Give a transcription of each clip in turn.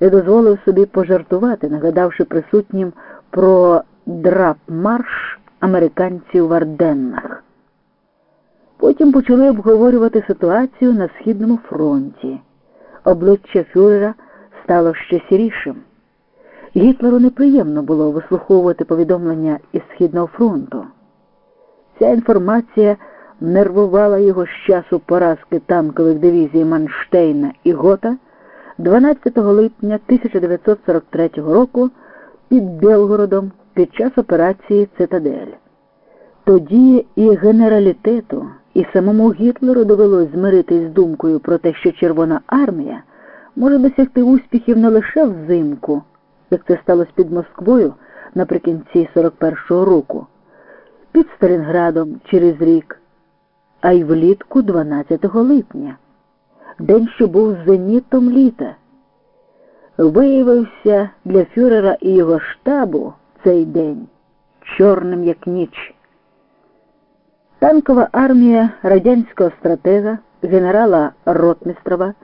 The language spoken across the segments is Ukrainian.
і дозволив собі пожартувати, нагадавши присутнім про драп-марш американців в Арденнах. Потім почали обговорювати ситуацію на Східному фронті. Обличчя Фюрера стало ще сірішим. Гітлеру неприємно було вислуховувати повідомлення із Східного фронту. Ця інформація нервувала його з часу поразки танкових дивізій Манштейна і Гота 12 липня 1943 року під Белгородом під час операції Цитадель. Тоді і генералітету, і самому Гітлеру довелось змиритись з думкою про те, що Червона армія може досягти успіхів не лише взимку, як це сталося під Москвою наприкінці 41-го року, під Сталінградом через рік, а й влітку 12 липня, день, що був зенітом літа. Виявився для Фюрера і його штабу цей день чорним як ніч. Танкова армія радянського стратега генерала Ротмістрова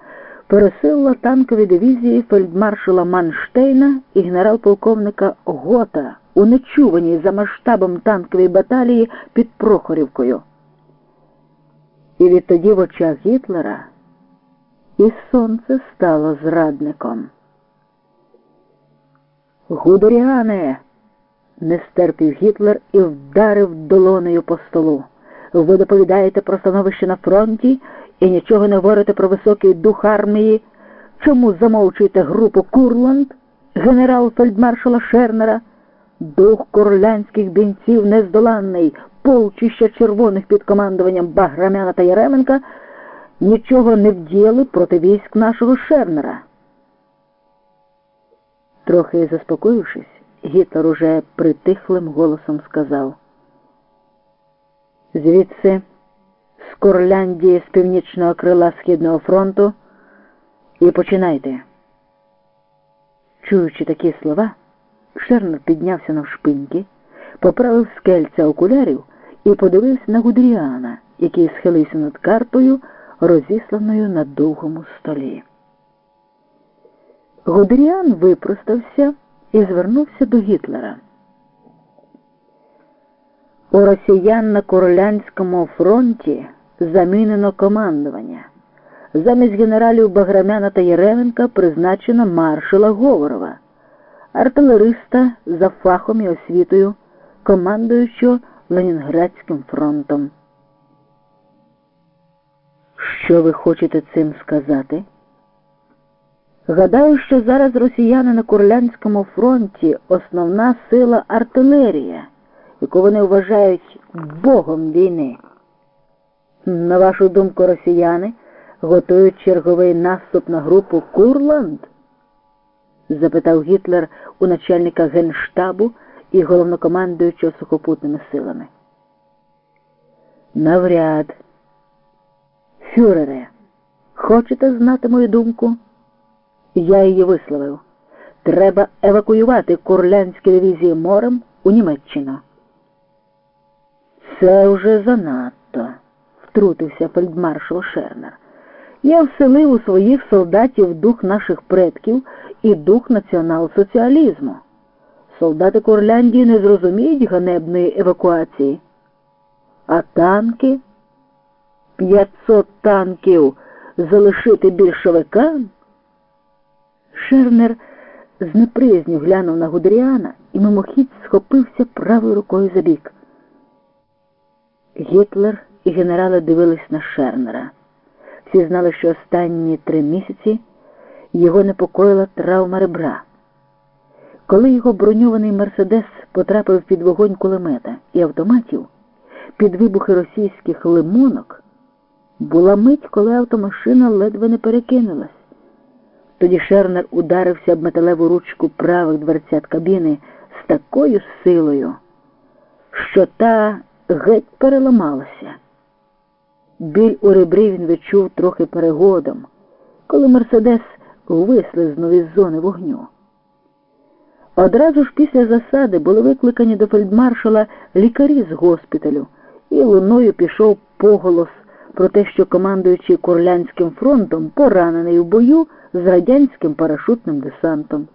пересилила танкові дивізії фельдмаршала Манштейна і генерал-полковника Гота у нечуваній за масштабом танкової баталії під Прохорівкою. І відтоді в очах Гітлера і сонце стало зрадником. Гудоріане! не стерпів Гітлер і вдарив долонею по столу. Ви доповідаєте про становище на фронті і нічого не говорите про високий дух армії. Чому замовчуєте групу Курланд, генерал фельдмаршала Шернера, дух курлянських бінців нездоланний, полчища червоних під командуванням Баграмяна та Яременка нічого не вдіяли проти військ нашого Шернера. Трохи заспокоївшись, Гітлер уже притихлим голосом сказав. Звідси, з Курляндії, з північного крила Східного фронту, і починайте. Чуючи такі слова, Шернер піднявся навшпиньки, поправив скельця окулярів і подивився на Гудріана, який схилився над картою, розісланою на довгому столі. Гудріан випростався і звернувся до Гітлера. У росіян на Королянському фронті замінено командування. Замість генералів Баграмяна та Єременка призначено маршала Говорова, артилериста за фахом і освітою, командуючого Ленінградським фронтом. Що ви хочете цим сказати? Гадаю, що зараз росіяни на Курлянському фронті основна сила артилерія, яку вони вважають богом війни. На вашу думку, росіяни готують черговий наступ на групу Курланд? запитав Гітлер у начальника генштабу і головнокомандуючого сухопутними силами. Навряд. Фюрере, хочете знати мою думку? Я її висловив. Треба евакуювати курлянські дивізії морем у Німеччину. Це вже занадто, втрутився фельдмаршал Шернер. Я вселив у своїх солдатів дух наших предків і дух націонал-соціалізму. Солдати Курляндії не зрозуміють ганебної евакуації. А танки? П'ятсот танків залишити більшовикам? Шернер з неприязню глянув на Гудріана і мимохідь схопився правою рукою за бік. Гітлер і генерали дивились на Шернера. Всі знали, що останні три місяці його непокоїла травма ребра. Коли його броньований Мерседес потрапив під вогонь кулемета і автоматів, під вибухи російських лимонок, була мить, коли автомашина ледве не перекинулась. Тоді Шернер ударився об металеву ручку правих дверцят кабіни з такою силою, що та геть переламалася. Біль у ребрі він відчув трохи перегодом, коли Мерседес вислизнув із зони вогню. Одразу ж після засади були викликані до фельдмаршала лікарі з госпіталю, і луною пішов поголос про те, що командуючий Курлянським фронтом, поранений в бою, з радянським парашутним десантом.